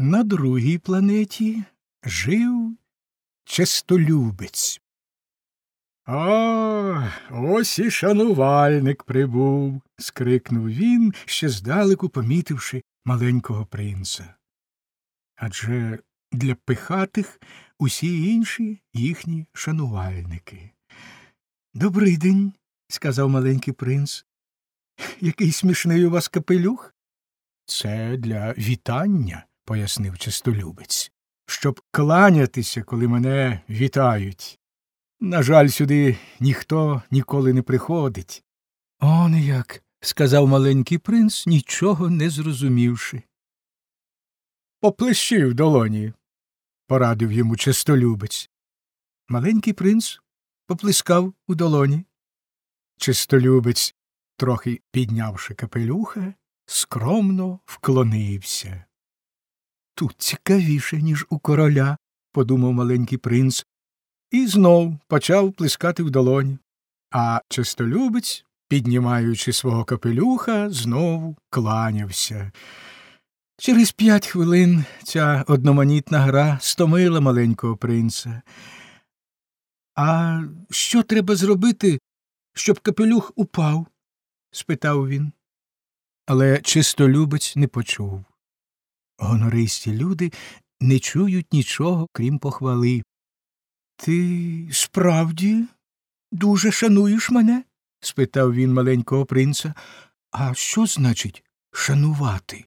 На другій планеті жив честолюбець. А, ось і шанувальник прибув. скрикнув він, ще здалеку помітивши маленького принца. Адже для пихатих усі інші їхні шанувальники. Добрий день, сказав маленький принц. Який смішний у вас капелюх? Це для вітання, пояснив чистолюбець, щоб кланятися, коли мене вітають. На жаль, сюди ніхто ніколи не приходить. Он як, сказав маленький принц, нічого не зрозумівши. Поплещи в долоні, порадив йому чистолюбець. Маленький принц поплескав у долоні. Чистолюбець, трохи піднявши капелюха, скромно вклонився. Тут цікавіше, ніж у короля, подумав маленький принц, і знов почав плескати в долоні. А чистолюбець, піднімаючи свого капелюха, знову кланявся. Через п'ять хвилин ця одноманітна гра стомила маленького принца. А що треба зробити, щоб капелюх упав? спитав він. Але чистолюбець не почув. Гонористі люди не чують нічого, крім похвали. Ти справді дуже шануєш мене? спитав він маленького принца. А що значить шанувати?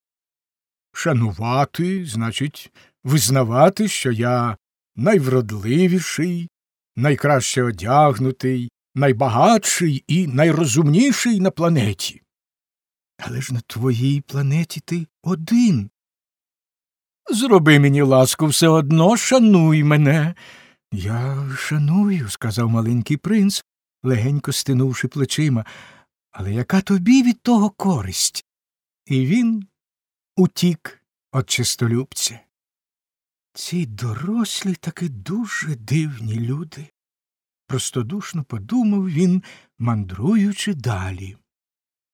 Шанувати, значить, визнавати, що я найвродливіший, найкраще одягнутий, найбагатший і найрозумніший на планеті. Але ж на твоїй планеті ти один. Зроби мені ласку, все одно шануй мене. Я шаную, сказав маленький принц, легенько стинувши плечима. Але яка тобі від того користь? І він утік від чистолюбця. Ці дорослі таки дуже дивні люди. Простодушно подумав він, мандруючи далі.